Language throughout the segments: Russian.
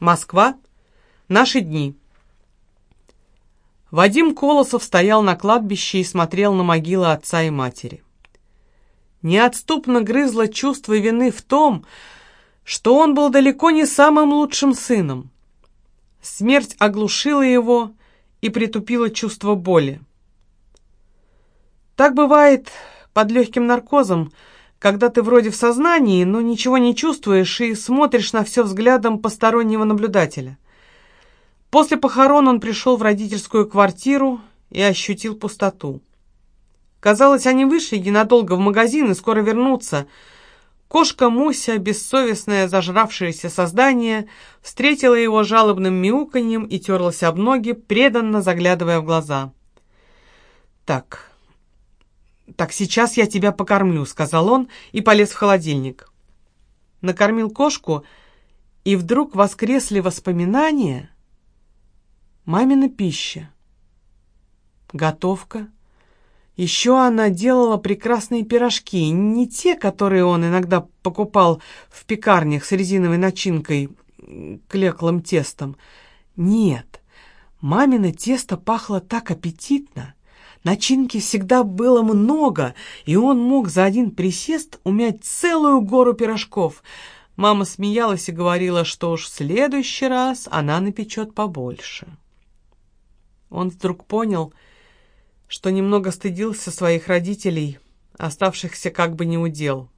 Москва. Наши дни. Вадим Колосов стоял на кладбище и смотрел на могилы отца и матери. Неотступно грызло чувство вины в том, что он был далеко не самым лучшим сыном. Смерть оглушила его и притупила чувство боли. Так бывает под легким наркозом, когда ты вроде в сознании, но ничего не чувствуешь и смотришь на все взглядом постороннего наблюдателя. После похорон он пришел в родительскую квартиру и ощутил пустоту. Казалось, они вышли ненадолго в магазин и скоро вернутся. Кошка Муся, бессовестное зажравшееся создание, встретила его жалобным мяуканьем и терлась об ноги, преданно заглядывая в глаза. «Так, «Так сейчас я тебя покормлю», — сказал он и полез в холодильник. Накормил кошку, и вдруг воскресли воспоминания. Мамина пища, готовка. Еще она делала прекрасные пирожки, не те, которые он иногда покупал в пекарнях с резиновой начинкой, клеклым тестом. Нет, мамино тесто пахло так аппетитно, Начинки всегда было много, и он мог за один присест умять целую гору пирожков. Мама смеялась и говорила, что уж в следующий раз она напечет побольше. Он вдруг понял, что немного стыдился своих родителей, оставшихся как бы неудел.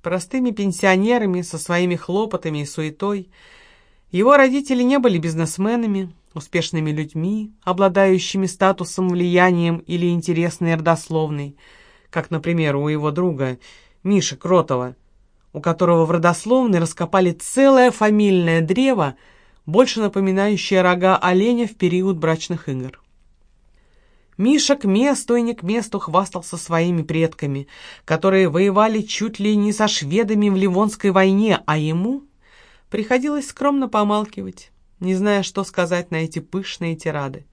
Простыми пенсионерами со своими хлопотами и суетой его родители не были бизнесменами, успешными людьми, обладающими статусом, влиянием или интересной родословной, как, например, у его друга Миши Кротова, у которого в родословной раскопали целое фамильное древо, больше напоминающее рога оленя в период брачных игр. Миша к месту и не к месту хвастался своими предками, которые воевали чуть ли не со шведами в Ливонской войне, а ему приходилось скромно помалкивать не зная, что сказать на эти пышные тирады.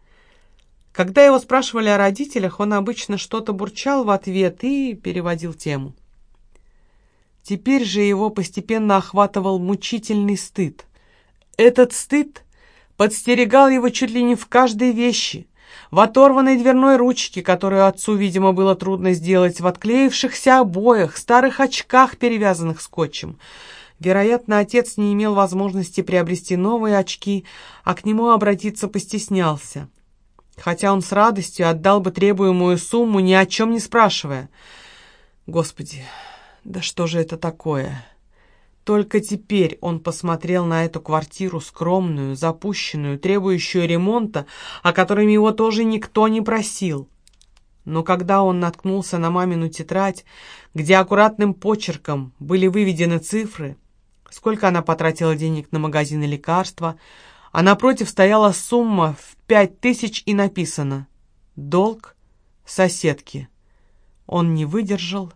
Когда его спрашивали о родителях, он обычно что-то бурчал в ответ и переводил тему. Теперь же его постепенно охватывал мучительный стыд. Этот стыд подстерегал его чуть ли не в каждой вещи, в оторванной дверной ручке, которую отцу, видимо, было трудно сделать, в отклеившихся обоях, старых очках, перевязанных скотчем — Вероятно, отец не имел возможности приобрести новые очки, а к нему обратиться постеснялся. Хотя он с радостью отдал бы требуемую сумму, ни о чем не спрашивая. Господи, да что же это такое? Только теперь он посмотрел на эту квартиру скромную, запущенную, требующую ремонта, о котором его тоже никто не просил. Но когда он наткнулся на мамину тетрадь, где аккуратным почерком были выведены цифры, сколько она потратила денег на магазин и лекарства, а напротив стояла сумма в пять тысяч и написано «Долг соседки». Он не выдержал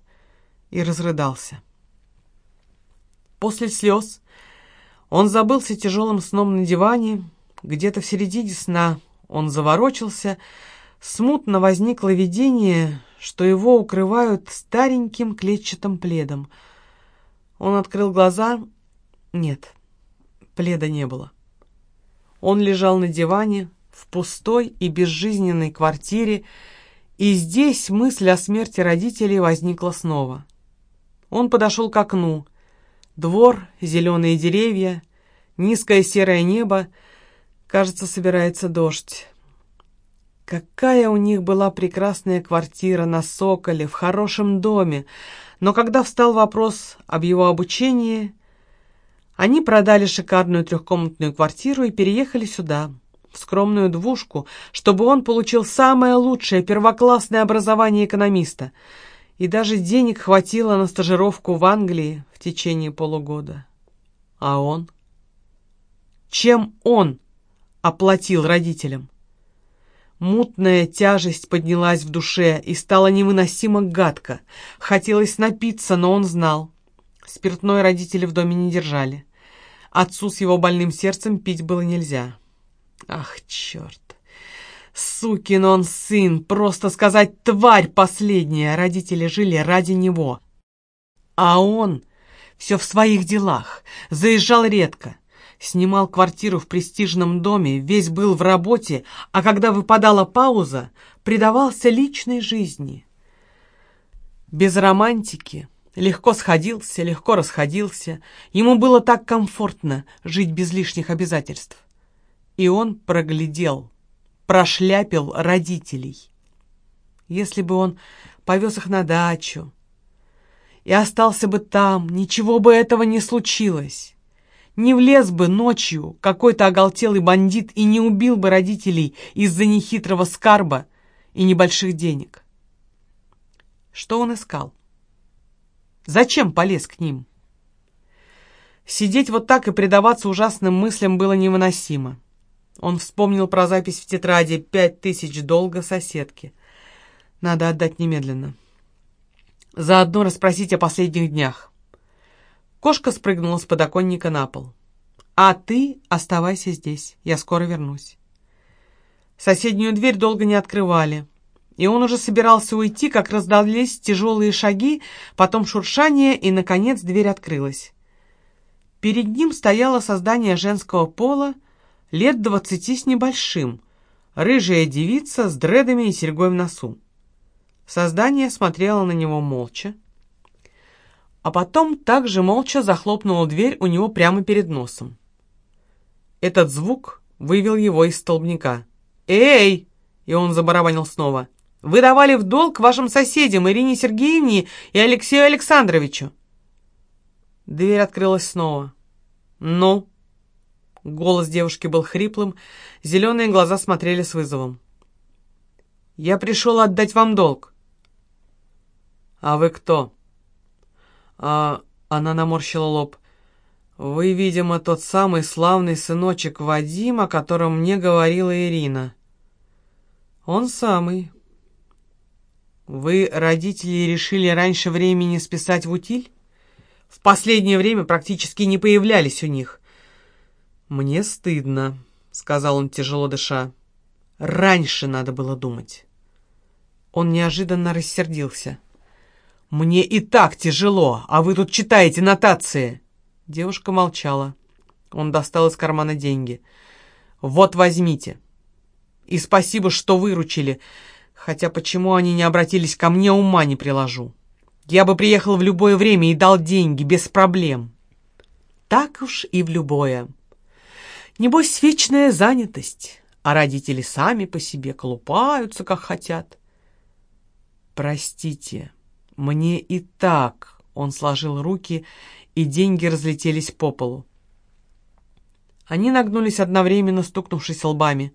и разрыдался. После слез он забылся тяжелым сном на диване, где-то в середине сна он заворочился, смутно возникло видение, что его укрывают стареньким клетчатым пледом. Он открыл глаза нет, пледа не было. Он лежал на диване в пустой и безжизненной квартире, и здесь мысль о смерти родителей возникла снова. Он подошел к окну. Двор, зеленые деревья, низкое серое небо. Кажется, собирается дождь. Какая у них была прекрасная квартира на Соколе, в хорошем доме. Но когда встал вопрос об его обучении, они продали шикарную трехкомнатную квартиру и переехали сюда, в скромную двушку, чтобы он получил самое лучшее первоклассное образование экономиста. И даже денег хватило на стажировку в Англии в течение полугода. А он? Чем он оплатил родителям? Мутная тяжесть поднялась в душе и стала невыносимо гадко. Хотелось напиться, но он знал. Спиртной родители в доме не держали. Отцу с его больным сердцем пить было нельзя. Ах, черт! Сукин он сын, просто сказать тварь последняя. Родители жили ради него. А он все в своих делах, заезжал редко. Снимал квартиру в престижном доме, весь был в работе, а когда выпадала пауза, предавался личной жизни. Без романтики, легко сходился, легко расходился. Ему было так комфортно жить без лишних обязательств. И он проглядел, прошляпил родителей. Если бы он повез их на дачу и остался бы там, ничего бы этого не случилось. Не влез бы ночью какой-то оголтелый бандит и не убил бы родителей из-за нехитрого скарба и небольших денег. Что он искал? Зачем полез к ним? Сидеть вот так и предаваться ужасным мыслям было невыносимо. Он вспомнил про запись в тетради «Пять тысяч долга соседки». Надо отдать немедленно. Заодно расспросить о последних днях. Кошка спрыгнула с подоконника на пол. «А ты оставайся здесь, я скоро вернусь». Соседнюю дверь долго не открывали, и он уже собирался уйти, как раздались тяжелые шаги, потом шуршание, и, наконец, дверь открылась. Перед ним стояло создание женского пола, лет двадцати с небольшим, рыжая девица с дредами и серьгой в носу. Создание смотрело на него молча, а потом также молча захлопнула дверь у него прямо перед носом. Этот звук вывел его из столбняка. «Эй!» — и он забарабанил снова. «Вы давали в долг вашим соседям Ирине Сергеевне и Алексею Александровичу!» Дверь открылась снова. «Ну?» Голос девушки был хриплым, зеленые глаза смотрели с вызовом. «Я пришел отдать вам долг». «А вы кто?» «А...» — она наморщила лоб. «Вы, видимо, тот самый славный сыночек Вадим, о котором мне говорила Ирина». «Он самый». «Вы, родители, решили раньше времени списать в утиль?» «В последнее время практически не появлялись у них». «Мне стыдно», — сказал он, тяжело дыша. «Раньше надо было думать». Он неожиданно рассердился. «Мне и так тяжело, а вы тут читаете нотации!» Девушка молчала. Он достал из кармана деньги. «Вот возьмите. И спасибо, что выручили, хотя почему они не обратились ко мне, ума не приложу. Я бы приехал в любое время и дал деньги, без проблем». «Так уж и в любое. Небось, вечная занятость, а родители сами по себе колупаются, как хотят». «Простите», «Мне и так...» — он сложил руки, и деньги разлетелись по полу. Они нагнулись одновременно, стукнувшись лбами.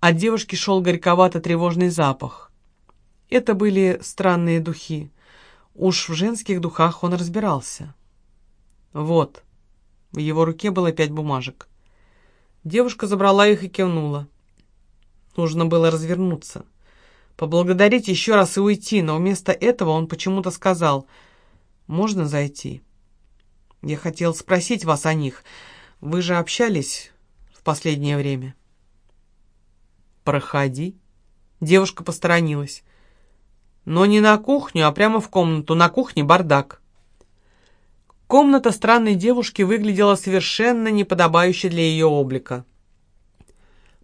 От девушки шел горьковато-тревожный запах. Это были странные духи. Уж в женских духах он разбирался. Вот. В его руке было пять бумажек. Девушка забрала их и кивнула. Нужно было развернуться поблагодарить еще раз и уйти, но вместо этого он почему-то сказал «Можно зайти?» «Я хотел спросить вас о них. Вы же общались в последнее время?» «Проходи». Девушка посторонилась. «Но не на кухню, а прямо в комнату. На кухне бардак». Комната странной девушки выглядела совершенно неподобающе для ее облика.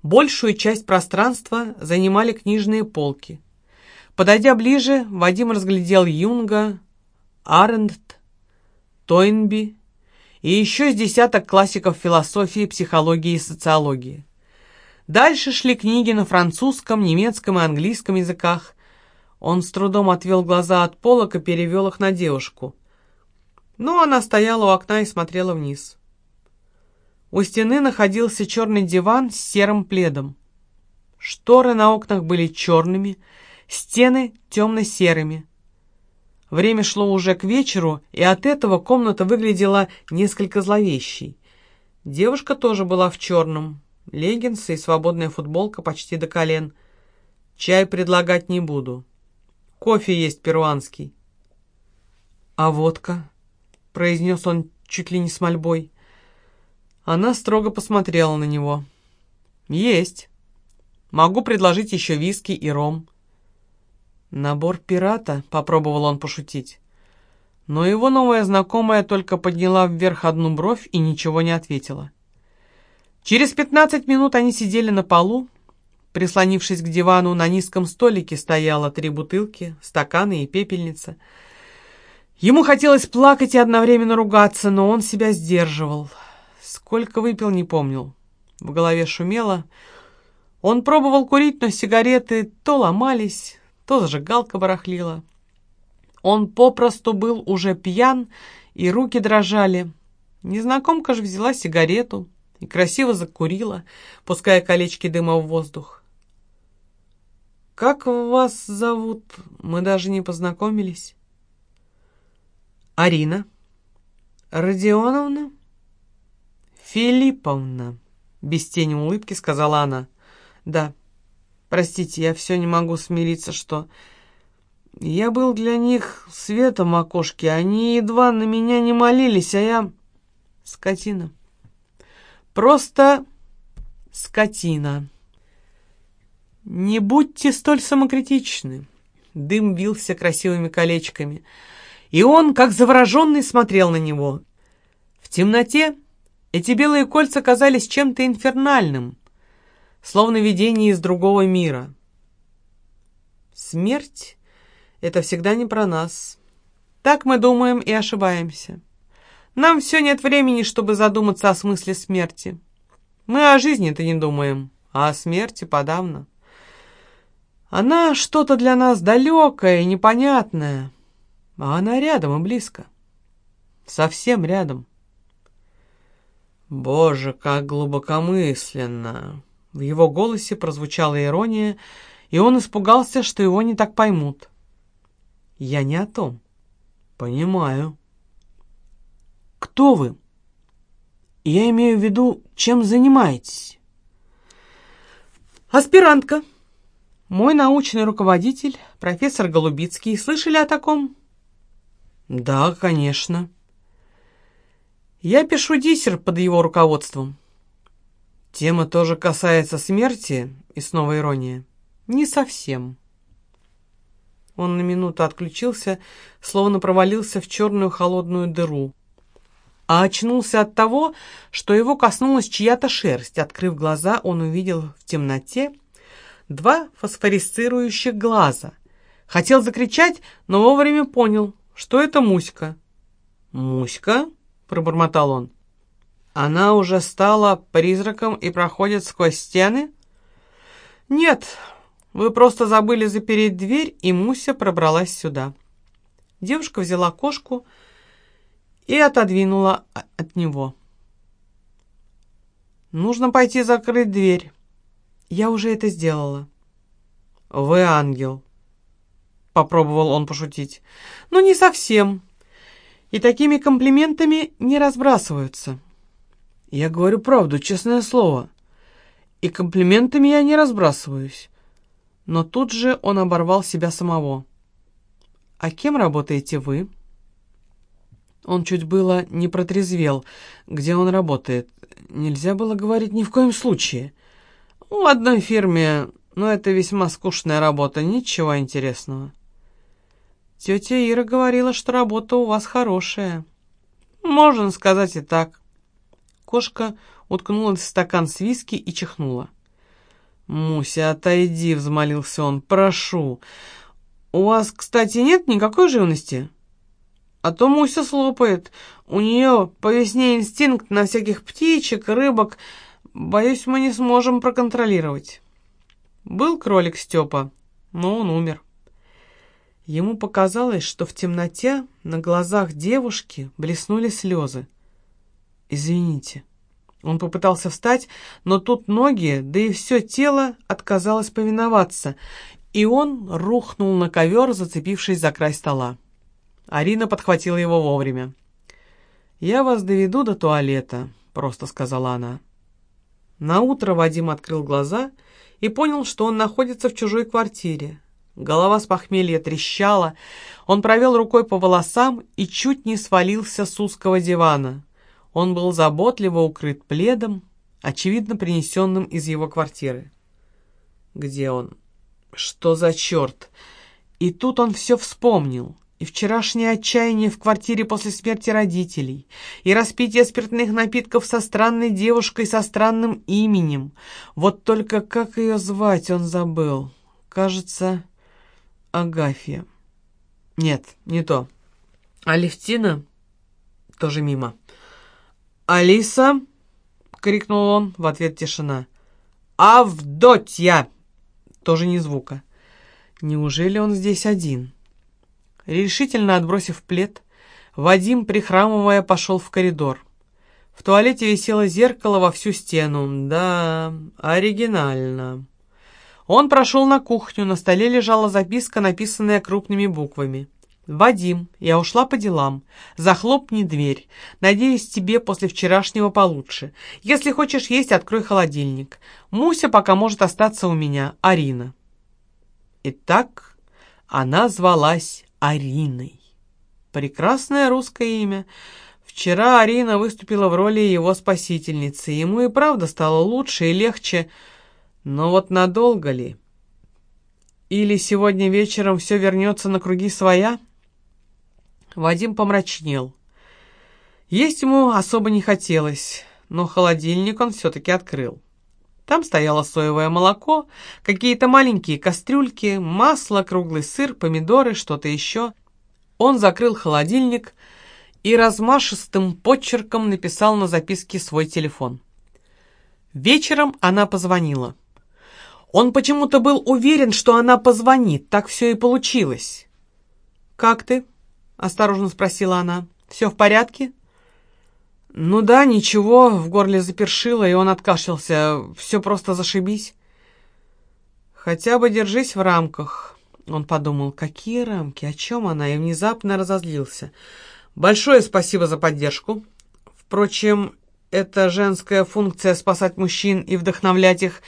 Большую часть пространства занимали книжные полки. Подойдя ближе, Вадим разглядел Юнга, Арендт, Тойнби и еще с десяток классиков философии, психологии и социологии. Дальше шли книги на французском, немецком и английском языках. Он с трудом отвел глаза от полок и перевел их на девушку. Но она стояла у окна и смотрела вниз. У стены находился черный диван с серым пледом. Шторы на окнах были черными, стены темно-серыми. Время шло уже к вечеру, и от этого комната выглядела несколько зловещей. Девушка тоже была в черном, леггинсы и свободная футболка почти до колен. Чай предлагать не буду. Кофе есть перуанский. «А водка?» — произнес он чуть ли не с мольбой. Она строго посмотрела на него. «Есть. Могу предложить еще виски и ром». «Набор пирата?» — попробовал он пошутить. Но его новая знакомая только подняла вверх одну бровь и ничего не ответила. Через пятнадцать минут они сидели на полу. Прислонившись к дивану, на низком столике стояло три бутылки, стаканы и пепельница. Ему хотелось плакать и одновременно ругаться, но он себя сдерживал. Сколько выпил, не помнил. В голове шумело. Он пробовал курить, но сигареты то ломались, то зажигалка барахлила. Он попросту был уже пьян, и руки дрожали. Незнакомка же взяла сигарету и красиво закурила, пуская колечки дыма в воздух. «Как вас зовут? Мы даже не познакомились». «Арина». «Родионовна?» «Филипповна», — без тени улыбки сказала она. «Да, простите, я все не могу смириться, что...» Я был для них светом окошке, они едва на меня не молились, а я... Скотина. Просто скотина. Не будьте столь самокритичны. Дым вился красивыми колечками, и он, как завороженный, смотрел на него. В темноте эти белые кольца казались чем-то инфернальным, словно видение из другого мира. Смерть это всегда не про нас. Так мы думаем и ошибаемся. Нам все нет времени, чтобы задуматься о смысле смерти. Мы о жизни-то не думаем, а о смерти подавно. Она что-то для нас далекое и непонятное, а она рядом и близко. Совсем рядом. Боже, как глубокомысленно! В его голосе прозвучала ирония, и он испугался, что его не так поймут. Я не о том. Понимаю. Кто вы? Я имею в виду, чем занимаетесь? Аспирантка. Мой научный руководитель, профессор Голубицкий. Слышали о таком? Да, конечно. Я пишу диссер под его руководством. Тема тоже касается смерти, и снова ирония. Не совсем. Он на минуту отключился, словно провалился в черную холодную дыру. А очнулся от того, что его коснулась чья-то шерсть. Открыв глаза, он увидел в темноте два фосфорисцирующих глаза. Хотел закричать, но вовремя понял, что это Муська. «Муська?» — пробормотал он. «Она уже стала призраком и проходит сквозь стены?» «Нет, вы просто забыли запереть дверь, и Муся пробралась сюда. Девушка взяла кошку и отодвинула от него. Нужно пойти закрыть дверь. Я уже это сделала. Вы ангел. Попробовал он пошутить. Но не совсем. И такими комплиментами не разбрасываются. Я говорю правду, честное слово. И комплиментами я не разбрасываюсь. Но тут же он оборвал себя самого. «А кем работаете вы?» Он чуть было не протрезвел. Где он работает? Нельзя было говорить ни в коем случае. «В одной фирме, но это весьма скучная работа, ничего интересного». «Тетя Ира говорила, что работа у вас хорошая». «Можно сказать и так». Кошка уткнулась в стакан с виски и чихнула. «Муся, отойди», — взмолился он, — «прошу. У вас, кстати, нет никакой живности?» «А то Муся слопает. У нее по весне инстинкт на всяких птичек, рыбок. Боюсь, мы не сможем проконтролировать». Был кролик Степа, но он умер. Ему показалось, что в темноте на глазах девушки блеснули слезы. «Извините». Он попытался встать, но тут ноги, да и все тело отказалось повиноваться, и он рухнул на ковер, зацепившись за край стола. Арина подхватила его вовремя. «Я вас доведу до туалета», — просто сказала она. Наутро Вадим открыл глаза и понял, что он находится в чужой квартире. Голова с похмелья трещала, он провел рукой по волосам и чуть не свалился с узкого дивана. Он был заботливо укрыт пледом, очевидно принесенным из его квартиры. Где он? Что за черт? И тут он все вспомнил. И вчерашнее отчаяние в квартире после смерти родителей, и распитие спиртных напитков со странной девушкой со странным именем. Вот только как ее звать он забыл. Кажется, Агафья. Нет, не то. Алевтина? Тоже мимо. «Алиса!» — крикнул он, в ответ тишина. «Авдотья!» Тоже ни звука. Неужели он здесь один? Решительно отбросив плед, Вадим, прихрамывая, пошел в коридор. В туалете висело зеркало во всю стену. Да, оригинально. Он прошел на кухню, на столе лежала записка, написанная крупными буквами. «Вадим, я ушла по делам. Захлопни дверь. Надеюсь, тебе после вчерашнего получше. Если хочешь есть, открой холодильник. Муся пока может остаться у меня. Арина». Итак, она звалась Ариной. Прекрасное русское имя. Вчера Арина выступила в роли его спасительницы. Ему и правда стало лучше и легче. Но вот надолго ли? Или сегодня вечером все вернется на круги своя? Вадим помрачнел. Есть ему особо не хотелось, но холодильник он все-таки открыл. Там стояло соевое молоко, какие-то маленькие кастрюльки, масло, круглый сыр, помидоры, что-то еще. Он закрыл холодильник и размашистым почерком написал на записке свой телефон. Вечером она позвонила. Он почему-то был уверен, что она позвонит, так все и получилось. «Как ты?» — осторожно спросила она. «Все в порядке?» «Ну да, ничего», — в горле запершило, и он откашлялся. «Все просто зашибись». «Хотя бы держись в рамках», — он подумал. «Какие рамки? О чем она?» И внезапно разозлился. «Большое спасибо за поддержку. Впрочем, это женская функция спасать мужчин и вдохновлять их,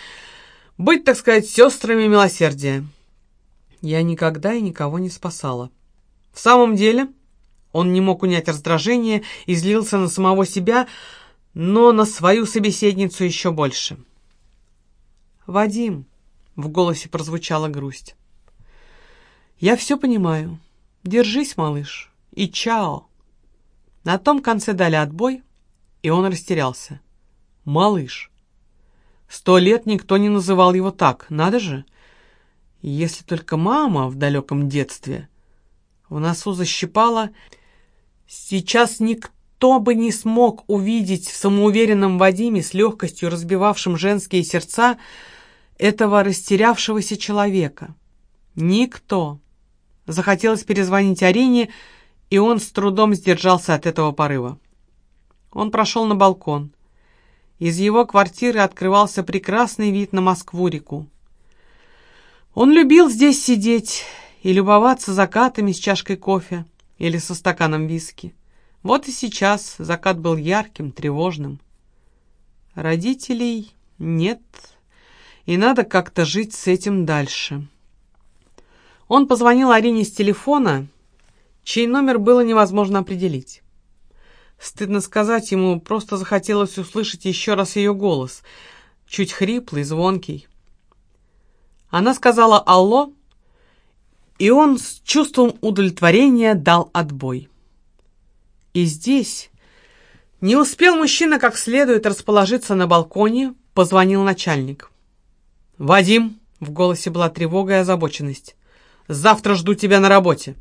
быть, так сказать, сестрами милосердия. Я никогда и никого не спасала. В самом деле...» Он не мог унять раздражение и злился на самого себя, но на свою собеседницу еще больше. «Вадим», — в голосе прозвучала грусть, — «я все понимаю. Держись, малыш, и чао». На том конце дали отбой, и он растерялся. «Малыш». Сто лет никто не называл его так, надо же. Если только мама в далеком детстве. В носу защипала, Сейчас никто бы не смог увидеть в самоуверенном Вадиме с легкостью разбивавшем женские сердца этого растерявшегося человека. Никто. Захотелось перезвонить Арине, и он с трудом сдержался от этого порыва. Он прошел на балкон. Из его квартиры открывался прекрасный вид на Москву-реку. Он любил здесь сидеть и любоваться закатами с чашкой кофе или со стаканом виски. Вот и сейчас закат был ярким, тревожным. Родителей нет, и надо как-то жить с этим дальше. Он позвонил Арине с телефона, чей номер было невозможно определить. Стыдно сказать, ему просто захотелось услышать еще раз ее голос, чуть хриплый, звонкий. Она сказала «Алло», и он с чувством удовлетворения дал отбой. И здесь не успел мужчина как следует расположиться на балконе, позвонил начальник. «Вадим!» — в голосе была тревога и озабоченность. «Завтра жду тебя на работе!»